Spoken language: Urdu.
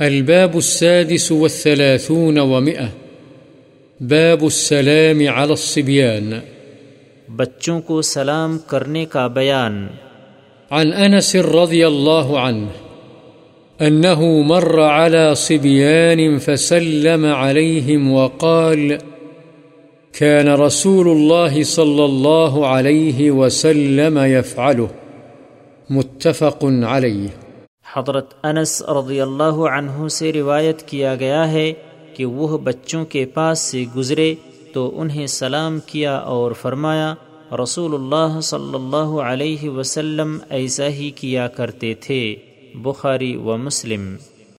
الباب السادس والثلاثون ومئة. باب السلام على الصبيان. بچوں کو سلام کرنے کا بیان۔ عن أنس رضي الله عنه أنه مر على صبيان فسلم عليهم وقال كان رسول الله صلى الله عليه وسلم يفعله متفق عليه حضرت انس رضی اللہ عنہ سے روایت کیا گیا ہے کہ وہ بچوں کے پاس سے گزرے تو انہیں سلام کیا اور فرمایا، رسول اللہ صلی اللہ علیہ وسلم ایسا ہی کیا کرتے تھے، بخاری و مسلم۔